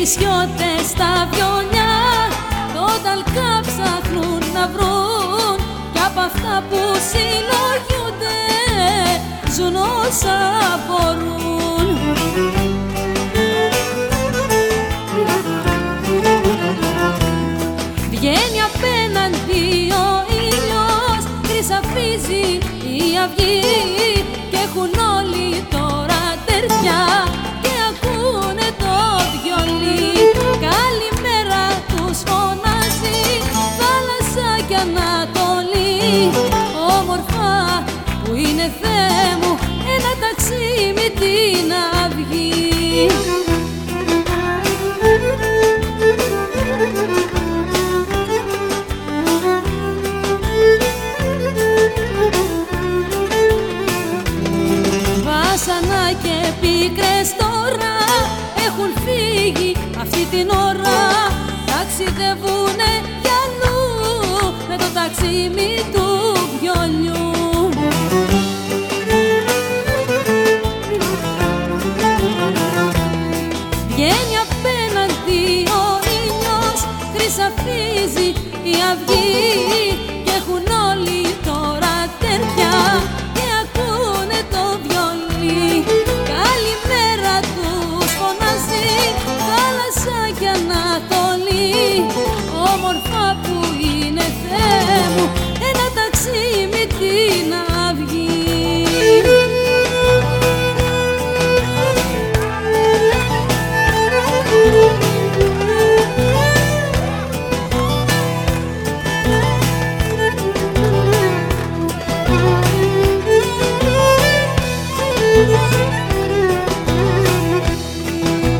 νησιώτες στα βιονιά τότε ταλκά ψάχνουν να βρουν συλλογιούνται ζουν όσα μπορούν. Βγαίνει απέναντι ο ήλιος χρυσαφίζει η αυγή και έχουν όλοι τώρα με την αυγή. Βάσανα και πίκρες τώρα έχουν φύγει αυτή την ώρα. Ταξιδεύουνε Βγαίνει απέναντι ο ήλιος χρυσαφίζει η αυγή